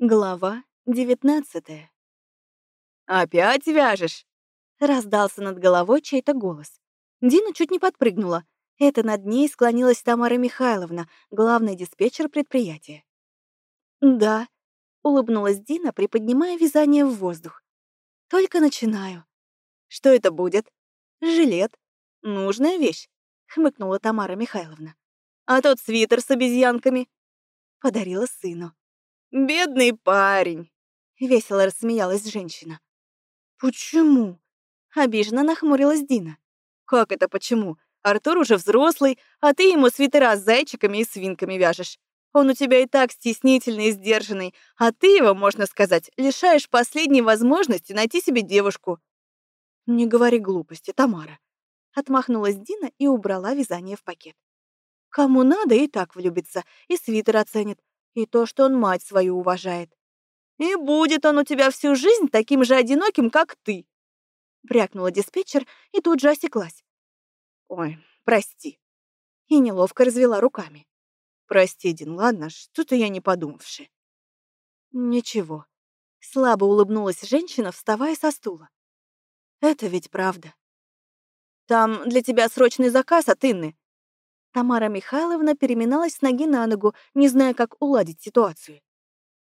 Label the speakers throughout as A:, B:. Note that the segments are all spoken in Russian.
A: Глава девятнадцатая.
B: «Опять вяжешь?»
A: — раздался над головой чей-то голос. Дина чуть не подпрыгнула. Это над ней склонилась Тамара Михайловна, главный диспетчер предприятия. «Да», — улыбнулась Дина, приподнимая вязание в воздух. «Только начинаю».
B: «Что это будет?»
A: «Жилет. Нужная вещь», — хмыкнула Тамара Михайловна.
B: «А тот свитер с обезьянками?»
A: Подарила сыну.
B: «Бедный парень!»
A: — весело рассмеялась женщина. «Почему?» — обиженно нахмурилась Дина.
B: «Как это почему? Артур уже взрослый, а ты ему свитера с зайчиками и свинками вяжешь. Он у тебя и так стеснительный и сдержанный, а ты его, можно сказать, лишаешь последней возможности найти себе девушку».
A: «Не говори глупости, Тамара», — отмахнулась Дина и убрала вязание в пакет. «Кому надо, и так влюбится, и свитер оценит, и то, что он мать свою уважает.
B: «И будет он у тебя всю жизнь таким же одиноким, как ты!»
A: Брякнула диспетчер и тут же осеклась.
B: «Ой, прости».
A: И неловко развела руками.
B: «Прости, Дин, ладно, что-то я не подумавши».
A: «Ничего». Слабо улыбнулась женщина, вставая со стула. «Это ведь правда».
B: «Там для тебя срочный заказ от Инны.
A: Тамара Михайловна переминалась с ноги на ногу, не зная, как уладить ситуацию.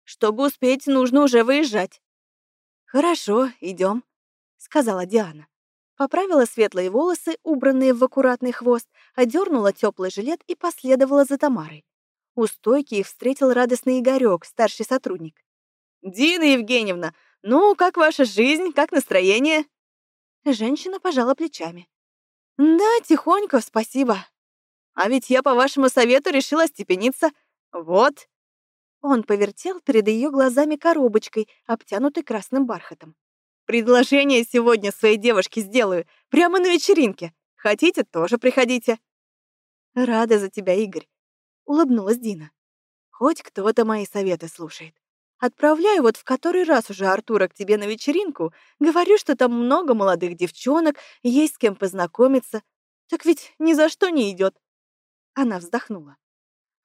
B: «Чтобы успеть, нужно уже выезжать».
A: «Хорошо, идем, сказала Диана. Поправила светлые волосы, убранные в аккуратный хвост, одернула теплый жилет и последовала за Тамарой. У стойки их встретил радостный Игорек, старший сотрудник.
B: «Дина Евгеньевна, ну, как ваша жизнь, как настроение?»
A: Женщина пожала плечами. «Да, тихонько, спасибо.
B: А ведь я по вашему совету решила степениться. Вот».
A: Он повертел перед ее глазами коробочкой, обтянутой красным бархатом.
B: «Предложение сегодня своей девушке сделаю, прямо на вечеринке. Хотите, тоже приходите».
A: «Рада за тебя, Игорь», — улыбнулась Дина. «Хоть кто-то мои советы слушает. Отправляю вот в который раз уже Артура к тебе на вечеринку, говорю, что там много молодых девчонок, есть с кем познакомиться. Так ведь ни за что не идет. Она вздохнула.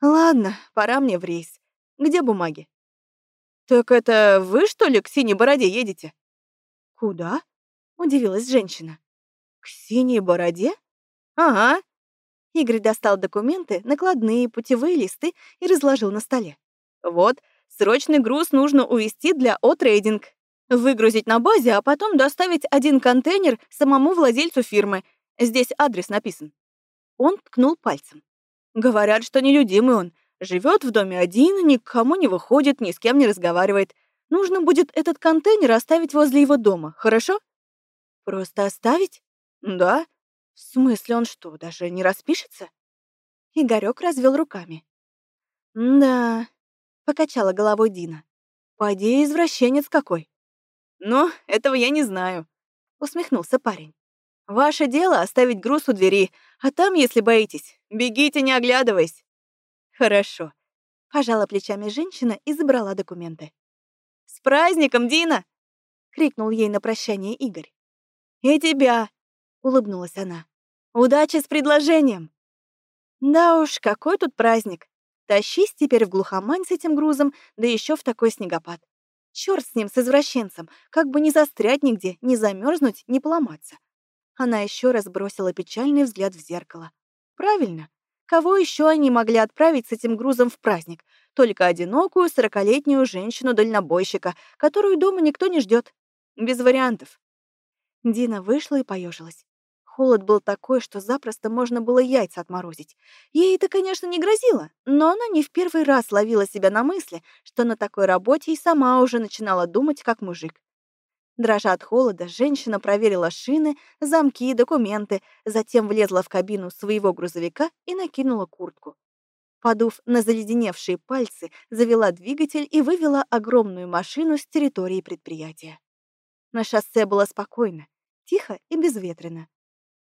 A: «Ладно, пора мне в рейс. Где бумаги?»
B: «Так это вы, что ли, к синей бороде едете?»
A: «Куда?» — удивилась женщина.
B: «К синей бороде?»
A: «Ага». Игорь достал документы, накладные, путевые листы и разложил на столе.
B: «Вот, срочный груз нужно увезти для отрейдинг. Выгрузить на базе, а потом доставить один контейнер самому владельцу фирмы. Здесь адрес написан».
A: Он ткнул пальцем.
B: Говорят, что нелюдимый он. Живет в доме один, никому не выходит, ни с кем не разговаривает. Нужно будет этот контейнер оставить возле его дома, хорошо?
A: Просто оставить?
B: Да.
A: В смысле, он что, даже не распишется? Игорёк развел руками. Да, покачала головой Дина. Пойди извращенец какой.
B: Ну, этого я не знаю,
A: усмехнулся парень.
B: Ваше дело оставить груз у двери, а там, если боитесь, бегите, не оглядываясь.
A: Хорошо. Пожала плечами женщина и забрала документы.
B: С праздником, Дина!
A: крикнул ей на прощание Игорь.
B: И тебя!
A: улыбнулась она.
B: Удачи с предложением!
A: Да уж, какой тут праздник! Тащись теперь в глухомань с этим грузом, да еще в такой снегопад. Черт с ним, с извращенцем, как бы не застрять нигде, не замерзнуть, не поломаться. Она еще раз бросила печальный взгляд в зеркало. Правильно. Кого еще они могли отправить с этим грузом в праздник? Только одинокую сорокалетнюю женщину-дальнобойщика, которую дома никто не ждет. Без вариантов. Дина вышла и поежилась. Холод был такой, что запросто можно было яйца отморозить. Ей это, конечно, не грозило, но она не в первый раз ловила себя на мысли, что на такой работе и сама уже начинала думать как мужик. Дрожа от холода, женщина проверила шины, замки, документы, затем влезла в кабину своего грузовика и накинула куртку. Подув на заледеневшие пальцы, завела двигатель и вывела огромную машину с территории предприятия. На шоссе было спокойно, тихо и безветренно.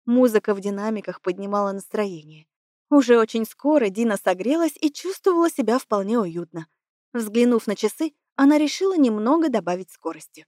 A: Музыка в динамиках поднимала настроение. Уже очень скоро Дина согрелась и чувствовала себя вполне уютно. Взглянув на часы, она решила немного добавить скорости.